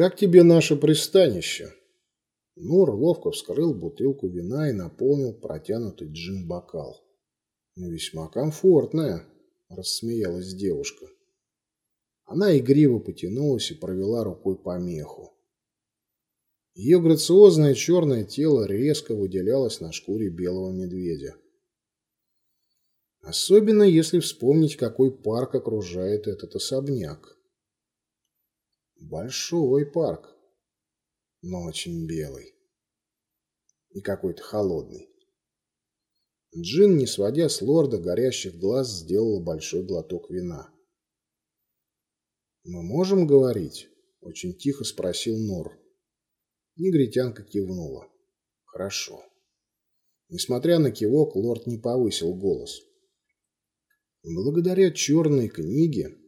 «Как тебе наше пристанище?» Нур ловко вскрыл бутылку вина и наполнил протянутый джин бокал. «Весьма комфортная», – рассмеялась девушка. Она игриво потянулась и провела рукой по меху. Ее грациозное черное тело резко выделялось на шкуре белого медведя. Особенно если вспомнить, какой парк окружает этот особняк. Большой парк, но очень белый. И какой-то холодный. Джин, не сводя с лорда горящих глаз, сделала большой глоток вина. «Мы можем говорить?» – очень тихо спросил Нор. Негритянка кивнула. «Хорошо». Несмотря на кивок, лорд не повысил голос. Благодаря черной книге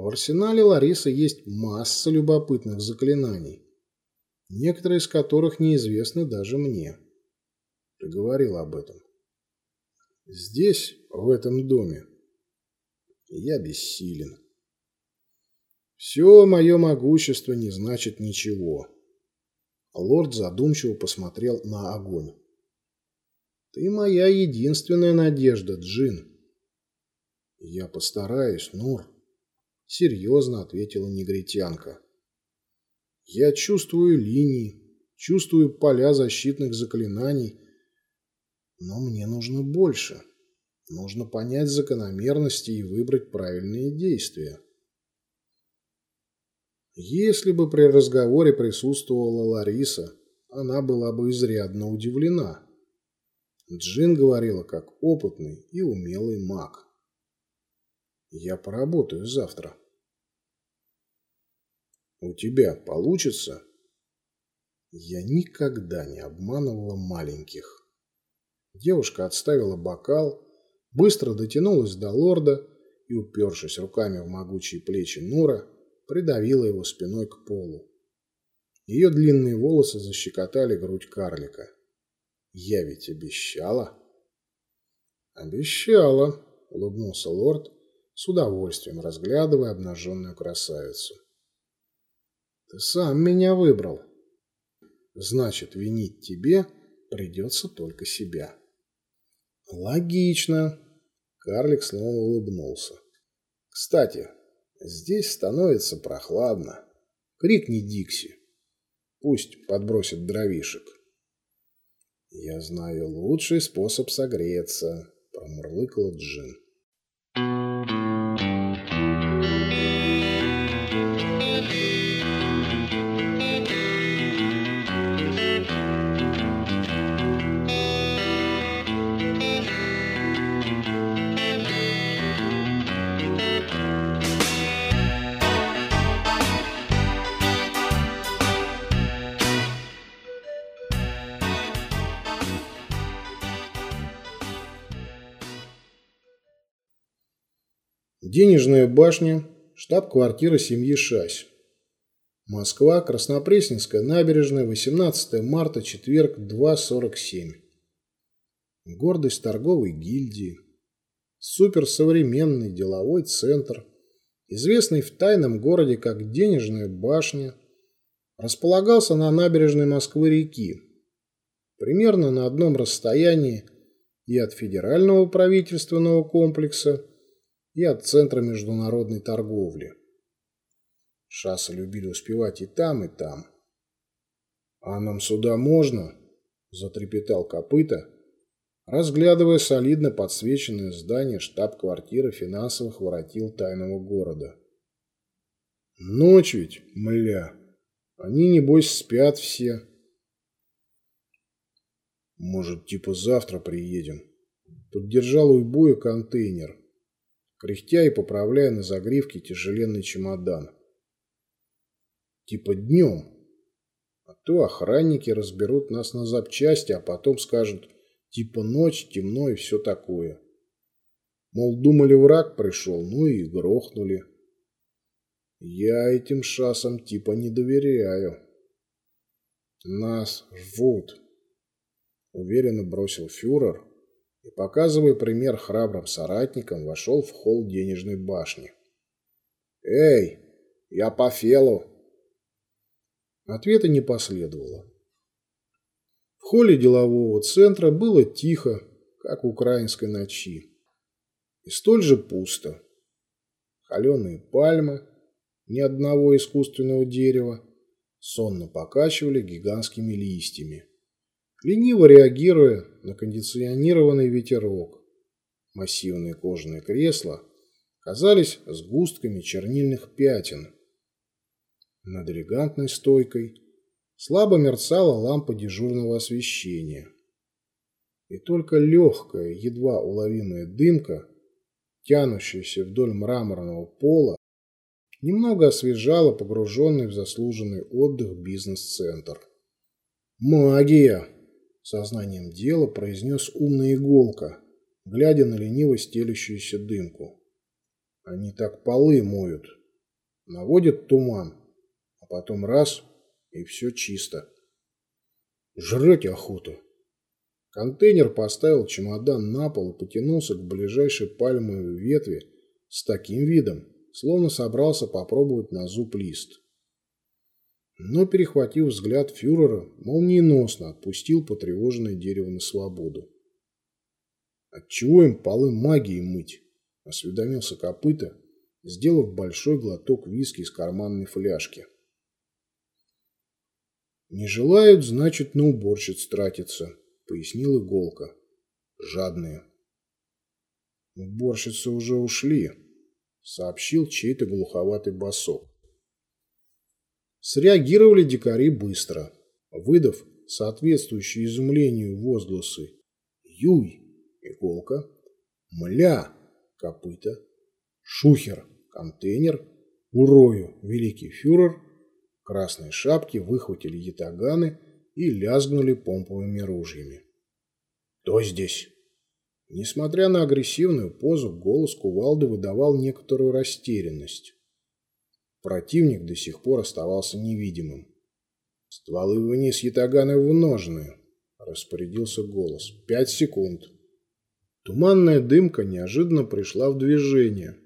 в арсенале Ларисы есть масса любопытных заклинаний, некоторые из которых неизвестны даже мне. Ты говорил об этом. Здесь, в этом доме, я бессилен. Все мое могущество не значит ничего. Лорд задумчиво посмотрел на огонь. Ты моя единственная надежда, Джин. Я постараюсь, Нур. Серьезно ответила негритянка. Я чувствую линии, чувствую поля защитных заклинаний, но мне нужно больше. Нужно понять закономерности и выбрать правильные действия. Если бы при разговоре присутствовала Лариса, она была бы изрядно удивлена. Джин говорила как опытный и умелый маг. Я поработаю завтра. У тебя получится? Я никогда не обманывала маленьких. Девушка отставила бокал, быстро дотянулась до лорда и, упершись руками в могучие плечи Нура, придавила его спиной к полу. Ее длинные волосы защекотали грудь карлика. «Я ведь обещала?» «Обещала», — улыбнулся лорд, с удовольствием разглядывая обнаженную красавицу. «Ты сам меня выбрал. Значит, винить тебе придется только себя». Логично. Карлик снова улыбнулся. Кстати, здесь становится прохладно. Крикни Дикси. Пусть подбросит дровишек. Я знаю лучший способ согреться, промурлыкала Джин. Денежная башня, штаб-квартира семьи Шась. Москва, Краснопресненская набережная, 18 марта, четверг, 2.47. Гордость торговой гильдии. Суперсовременный деловой центр, известный в тайном городе как Денежная башня, располагался на набережной Москвы-реки, примерно на одном расстоянии и от федерального правительственного комплекса, и от Центра международной торговли. Шассы любили успевать и там, и там. «А нам сюда можно?» – затрепетал копыта, разглядывая солидно подсвеченное здание штаб-квартиры финансовых воротил тайного города. «Ночь ведь, мля! Они, небось, спят все». «Может, типа завтра приедем?» Поддержал уйбуя контейнер, кряхтя и поправляя на загривке тяжеленный чемодан. Типа днем. А то охранники разберут нас на запчасти, а потом скажут, типа ночь, темно и все такое. Мол, думали, враг пришел, ну и грохнули. Я этим шасам типа не доверяю. Нас ждут, уверенно бросил фюрер, и, показывая пример храбрым соратникам, вошел в холл денежной башни. «Эй, я по фелу!» Ответа не последовало. В холле делового центра было тихо, как в украинской ночи. И столь же пусто. Холеные пальмы, ни одного искусственного дерева, сонно покачивали гигантскими листьями, лениво реагируя на кондиционированный ветерок. Массивные кожаные кресла казались сгустками чернильных пятен. Над элегантной стойкой слабо мерцала лампа дежурного освещения. И только легкая, едва уловимая дымка, тянущаяся вдоль мраморного пола, немного освежала погруженный в заслуженный отдых бизнес-центр. «Магия!» – сознанием дела произнес умная иголка, глядя на лениво стелющуюся дымку. «Они так полы моют, наводят туман, а потом раз – и все чисто. Жрать охота!» Контейнер поставил чемодан на пол и потянулся к ближайшей пальмовой ветви с таким видом, словно собрался попробовать на зуб лист. Но, перехватив взгляд фюрера, молниеносно отпустил потревоженное дерево на свободу. «Отчего им полы магии мыть?» – осведомился копыта, сделав большой глоток виски из карманной фляжки. «Не желают, значит, на уборщиц тратиться», – пояснил Иголка. «Жадные». «Уборщицы уже ушли», сообщил чей-то глуховатый басок. Среагировали дикари быстро, выдав соответствующие изумлению возгласы «Юй!» – иголка, «Мля!» – копыта, «Шухер!» – контейнер, «Урою!» – великий фюрер, красные шапки выхватили ятаганы и лязгнули помповыми ружьями. «Кто здесь?» Несмотря на агрессивную позу, голос кувалды выдавал некоторую растерянность. Противник до сих пор оставался невидимым. «Стволы вниз, ятаганы в ножны!» – распорядился голос. «Пять секунд!» Туманная дымка неожиданно пришла в движение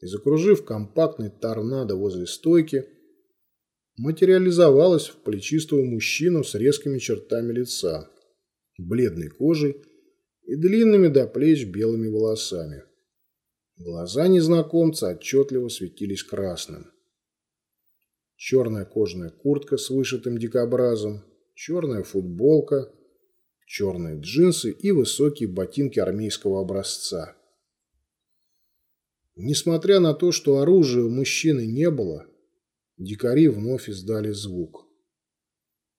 и, закружив компактный торнадо возле стойки, материализовалась в плечистого мужчину с резкими чертами лица, бледной кожей и длинными до плеч белыми волосами. Глаза незнакомца отчетливо светились красным. Черная кожаная куртка с вышитым дикобразом, черная футболка, черные джинсы и высокие ботинки армейского образца. Несмотря на то, что оружия у мужчины не было, дикари вновь издали звук.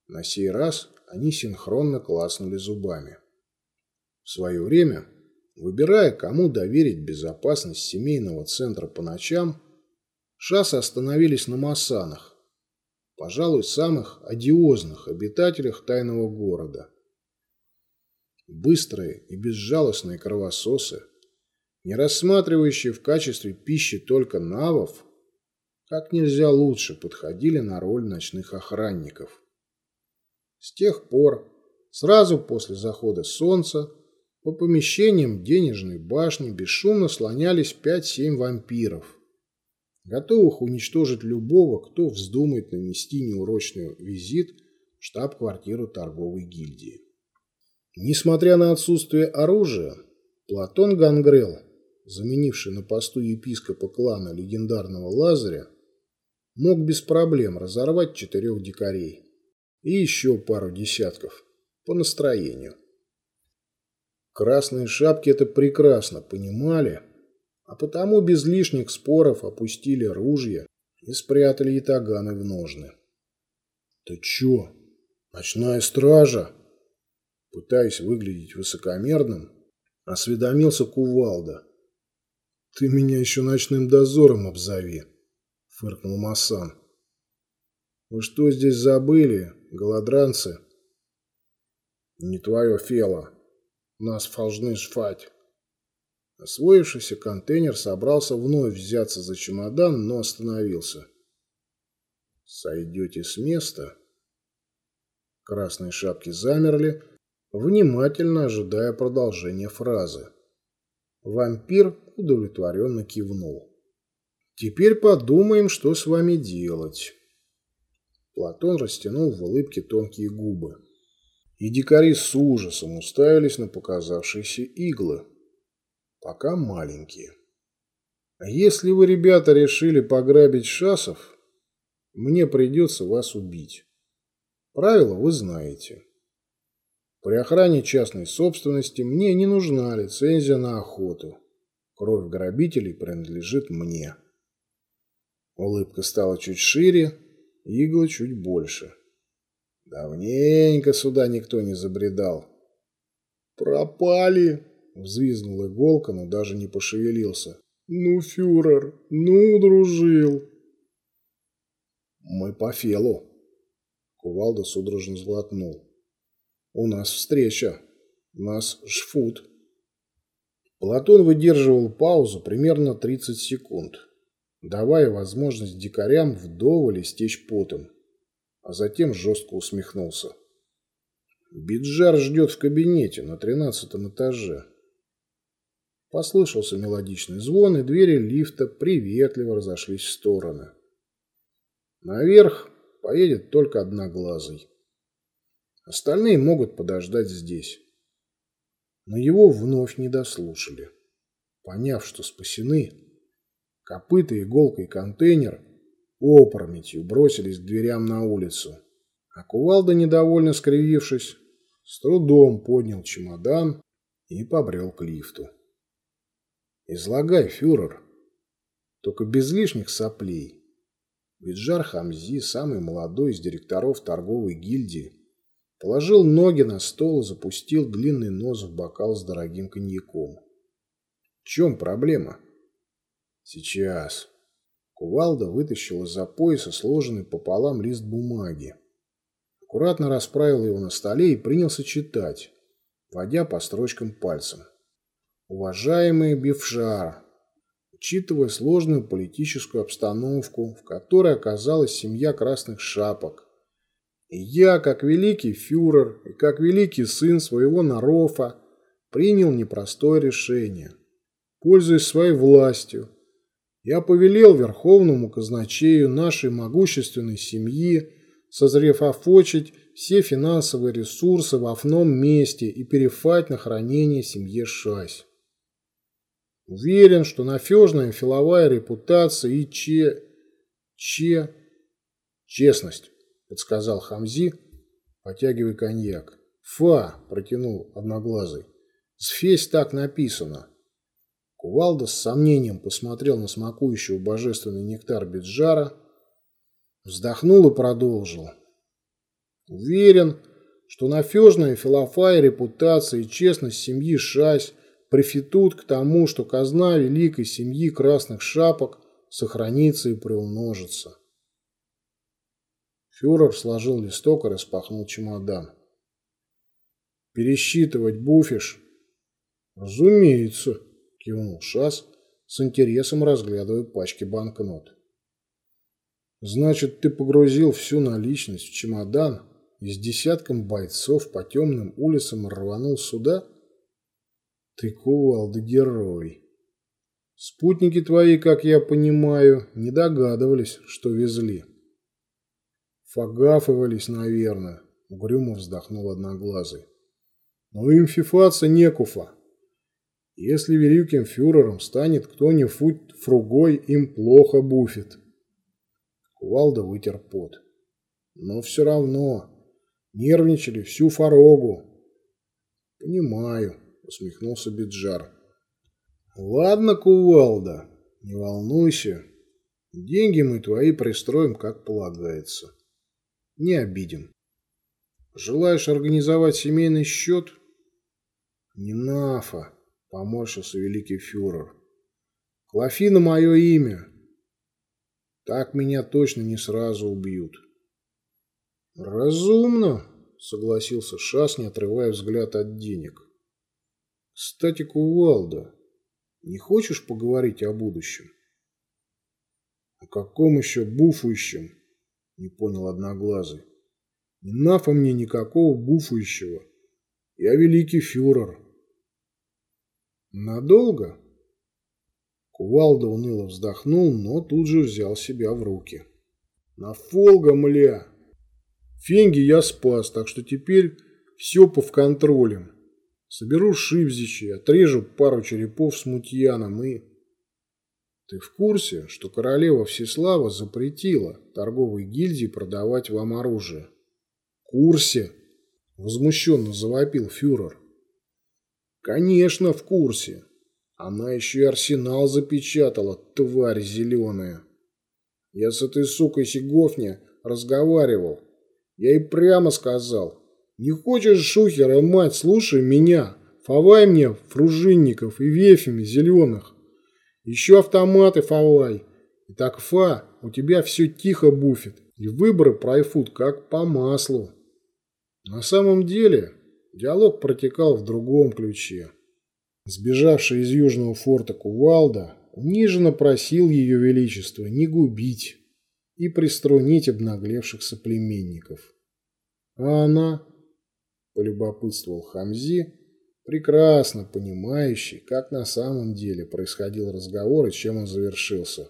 На сей раз они синхронно класнули зубами. В свое время, выбирая, кому доверить безопасность семейного центра по ночам, шассы остановились на Масанах, пожалуй, самых одиозных обитателях тайного города. Быстрые и безжалостные кровососы, не рассматривающие в качестве пищи только навов, как нельзя лучше подходили на роль ночных охранников. С тех пор, сразу после захода солнца, по помещениям денежной башни бесшумно слонялись 5-7 вампиров, готовых уничтожить любого, кто вздумает нанести неурочный визит в штаб-квартиру торговой гильдии. Несмотря на отсутствие оружия, Платон Гангрел, заменивший на посту епископа клана легендарного Лазаря, мог без проблем разорвать четырех дикарей и еще пару десятков по настроению. Красные шапки это прекрасно понимали, а потому без лишних споров опустили ружья и спрятали ятаганы в ножны. «Ты чё? Ночная стража?» Пытаясь выглядеть высокомерным, осведомился Кувалда. «Ты меня еще ночным дозором обзови», — фыркнул Масан. «Вы что здесь забыли, голодранцы?» «Не твое фело», нас должны жфать. Освоившийся контейнер собрался вновь взяться за чемодан, но остановился. «Сойдете с места?» Красные шапки замерли, внимательно ожидая продолжения фразы. Вампир удовлетворенно кивнул. «Теперь подумаем, что с вами делать». Платон растянул в улыбке тонкие губы. И дикари с ужасом уставились на показавшиеся иглы. Пока маленькие. А если вы, ребята, решили пограбить шасов, мне придется вас убить. Правила вы знаете. При охране частной собственности мне не нужна лицензия на охоту. Кровь грабителей принадлежит мне. Улыбка стала чуть шире, иглы чуть больше. Давненько сюда никто не забредал. «Пропали!» — взвизгнул иголка, но даже не пошевелился. «Ну, фюрер, ну, дружил!» «Мы по фелу!» Кувалда судорожно сглотнул. «У нас встреча. У нас жфут!» Платон выдерживал паузу примерно 30 секунд, давая возможность дикарям вдоволь истечь потом а затем жестко усмехнулся. Биджар ждет в кабинете на тринадцатом этаже. Послышался мелодичный звон, и двери лифта приветливо разошлись в стороны. Наверх поедет только одноглазый. Остальные могут подождать здесь. Но его вновь не дослушали. Поняв, что спасены, копыта, иголка и контейнер опрометью бросились к дверям на улицу. А кувалда, недовольно скривившись, с трудом поднял чемодан и побрел к лифту. «Излагай, фюрер, только без лишних соплей». Виджар Хамзи, самый молодой из директоров торговой гильдии, положил ноги на стол и запустил длинный нос в бокал с дорогим коньяком. «В чем проблема?» «Сейчас», Кувалда вытащил из-за пояса сложенный пополам лист бумаги. Аккуратно расправил его на столе и принялся читать, водя по строчкам пальцем. «Уважаемый Бифшар, учитывая сложную политическую обстановку, в которой оказалась семья Красных Шапок, и я, как великий фюрер и как великий сын своего Нарофа, принял непростое решение. Пользуясь своей властью, я повелел верховному казначею нашей могущественной семьи созрефофочить все финансовые ресурсы в одном месте и перефать на хранение семье Шась. Уверен, что нафежная филовая репутация и че... че... честность, подсказал Хамзи, потягивая коньяк. Фа, протянул одноглазый. Сфесь так написано. Кувалда с сомнением посмотрел на смакующего божественный нектар Биджара, вздохнул и продолжил. Уверен, что нафежная филофая репутация и честность семьи Шась прифитут к тому, что казна великой семьи красных шапок сохранится и приумножится. Фюрер сложил листок и распахнул чемодан. «Пересчитывать буфиш?» «Разумеется», кивнул Шас, с интересом разглядывая пачки банкнот. Значит, ты погрузил всю наличность в чемодан и с десятком бойцов по темным улицам рванул сюда? Ты кувалда герой. Спутники твои, как я понимаю, не догадывались, что везли. Фагафывались, наверное, угрюмо вздохнул одноглазый. Но им фифаться некуфа. Если великим фюрером станет кто-нибудь фругой, им плохо буфет. Кувалда вытер пот. Но все равно нервничали всю форогу. Понимаю, усмехнулся Биджар. Ладно, Кувалда, не волнуйся. Деньги мы твои пристроим, как полагается. Не обидим. Желаешь организовать семейный счет? Не нафа. Поморщился великий фюрер. Клафина мое имя. Так меня точно не сразу убьют. Разумно, согласился Шас, не отрывая взгляд от денег. Кстати, Кувалда, не хочешь поговорить о будущем? О каком еще буфующем? Не понял одноглазый. Не нафа мне никакого буфующего. Я великий фюрер. Надолго? Кувалда уныло вздохнул, но тут же взял себя в руки. На фолга, мля! Фенги я спас, так что теперь все по контролем. Соберу шибзичи, отрежу пару черепов с мутьяном и... Ты в курсе, что королева Всеслава запретила торговой гильдии продавать вам оружие? В курсе? Возмущенно завопил фюрер. Конечно, в курсе. Она еще и арсенал запечатала, тварь зеленая. Я с этой сукой Сиговня разговаривал. Я ей прямо сказал. Не хочешь шухера, мать, слушай меня. Фавай мне фружинников и вефями зеленых. Еще автоматы фавай. И так фа, у тебя все тихо буфит. И выборы пройдут как по маслу. На самом деле, диалог протекал в другом ключе. Сбежавший из южного форта Кувалда униженно просил ее величество не губить и приструнить обнаглевших соплеменников. А она, полюбопытствовал Хамзи, прекрасно понимающий, как на самом деле происходил разговор и чем он завершился.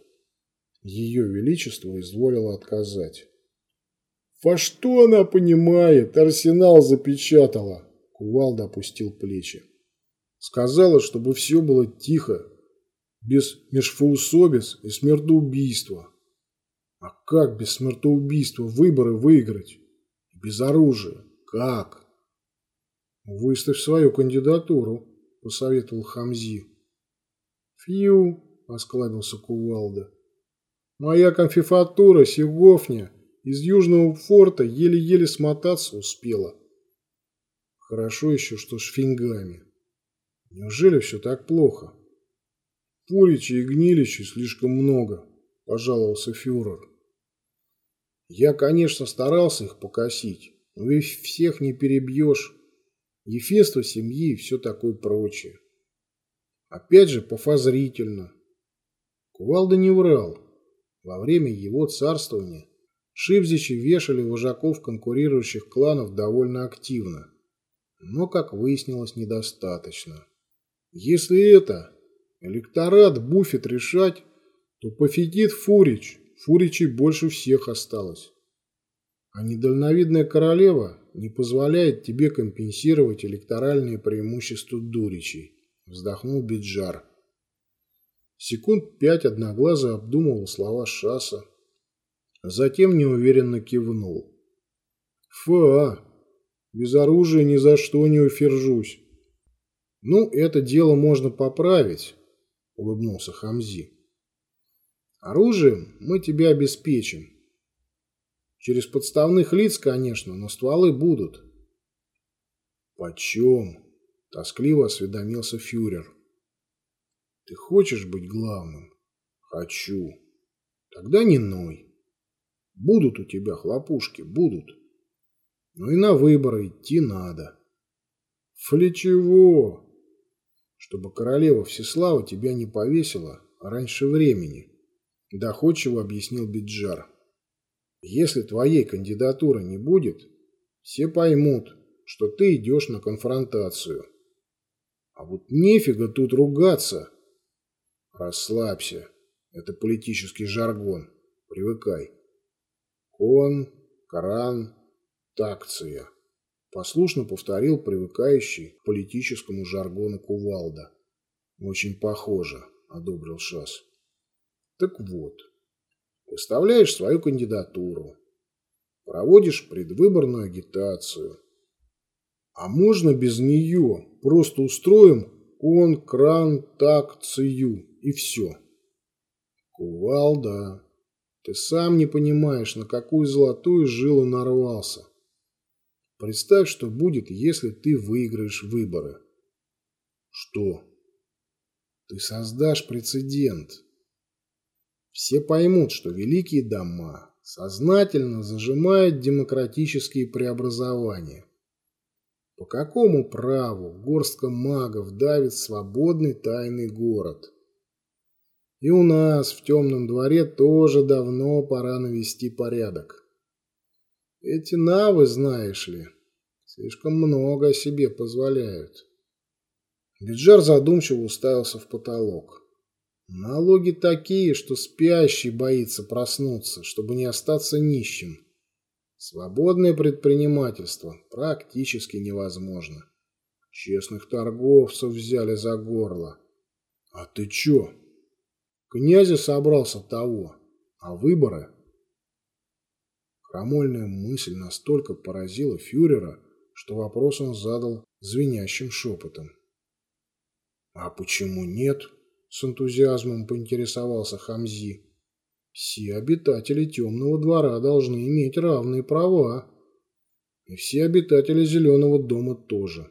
Ее величество изволило отказать. «Во что она понимает? Арсенал запечатала!» Кувалда опустил плечи. Сказала, чтобы все было тихо, без межфаусобиц и смертоубийства. А как без смертоубийства выборы выиграть? Без оружия? Как? Выставь свою кандидатуру, посоветовал Хамзи. Фью, осклабился Кувалда. Моя конфифатура, Сегофня, из Южного форта еле-еле смотаться успела. Хорошо еще, что с фингами. Неужели все так плохо? Пуричи и гнилищи слишком много, пожаловался фюрер. Я, конечно, старался их покосить, но ведь всех не перебьешь. Ефество семьи и все такое прочее. Опять же, пофазрительно. Кувалда не врал. Во время его царствования Шибзичи вешали вожаков конкурирующих кланов довольно активно, но, как выяснилось, недостаточно. Если это электорат буфет решать, то пофигит Фурич. Фуричей больше всех осталось. А недальновидная королева не позволяет тебе компенсировать электоральные преимущества Дуричей, вздохнул Биджар. Секунд пять одноглазый обдумывал слова Шаса, затем неуверенно кивнул. Фа, без оружия ни за что не уфержусь. «Ну, это дело можно поправить», – улыбнулся Хамзи. «Оружием мы тебя обеспечим. Через подставных лиц, конечно, но стволы будут». «Почем?» – тоскливо осведомился фюрер. «Ты хочешь быть главным?» «Хочу». «Тогда не ной. Будут у тебя хлопушки, будут. Но и на выборы идти надо». «Фли чего?» чтобы королева Всеслава тебя не повесила раньше времени, доходчиво объяснил Биджар. Если твоей кандидатуры не будет, все поймут, что ты идешь на конфронтацию. А вот нефига тут ругаться. Расслабься. Это политический жаргон. Привыкай. Кон, Коран, такция послушно повторил привыкающий к политическому жаргону Кувалда. «Очень похоже», – одобрил Шас. «Так вот, выставляешь свою кандидатуру, проводишь предвыборную агитацию. А можно без нее просто устроим конкрантакцию и все». «Кувалда, ты сам не понимаешь, на какую золотую жилу нарвался». Представь, что будет, если ты выиграешь выборы. Что? Ты создашь прецедент. Все поймут, что великие дома сознательно зажимают демократические преобразования. По какому праву горстка магов давит свободный тайный город? И у нас в темном дворе тоже давно пора навести порядок. Эти навы, знаешь ли, слишком много о себе позволяют. Биджар задумчиво уставился в потолок. Налоги такие, что спящий боится проснуться, чтобы не остаться нищим. Свободное предпринимательство практически невозможно. Честных торговцев взяли за горло. А ты чё? Князя собрался того, а выборы? Крамольная мысль настолько поразила фюрера, что вопрос он задал звенящим шепотом. «А почему нет?» – с энтузиазмом поинтересовался Хамзи. «Все обитатели темного двора должны иметь равные права. И все обитатели зеленого дома тоже.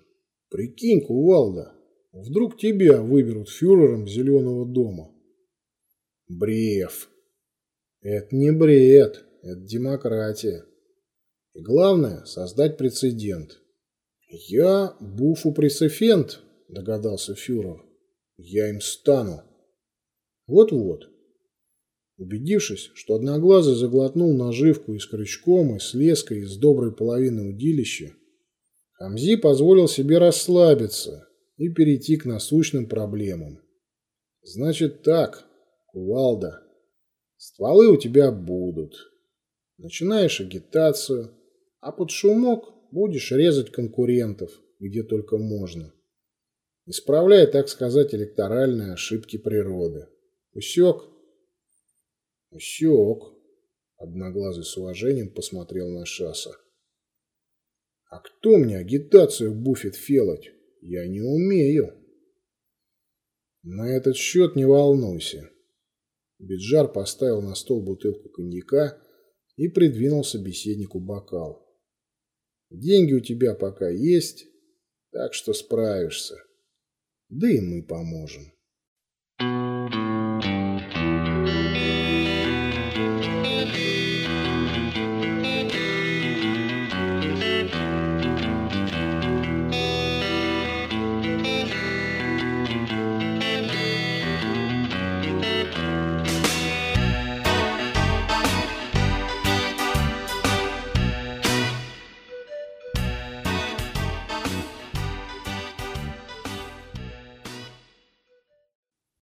Прикинь, кувалда, вдруг тебя выберут фюрером зеленого дома?» Брев. Это не бред, это демократия. И главное – создать прецедент. Я буфу прецефент, догадался фюрер. Я им стану. Вот-вот. Убедившись, что Одноглазый заглотнул наживку и с крючком, и с леской из доброй половины удилища, Хамзи позволил себе расслабиться и перейти к насущным проблемам. Значит так, кувалда, стволы у тебя будут. Начинаешь агитацию, а под шумок будешь резать конкурентов, где только можно исправляя, так сказать, электоральные ошибки природы. Усек? Усек. Одноглазый с уважением посмотрел на Шаса. А кто мне агитацию буфет фелать? Я не умею. На этот счет не волнуйся. Биджар поставил на стол бутылку коньяка и придвинул собеседнику бокал. Деньги у тебя пока есть, так что справишься. Да и мы поможем.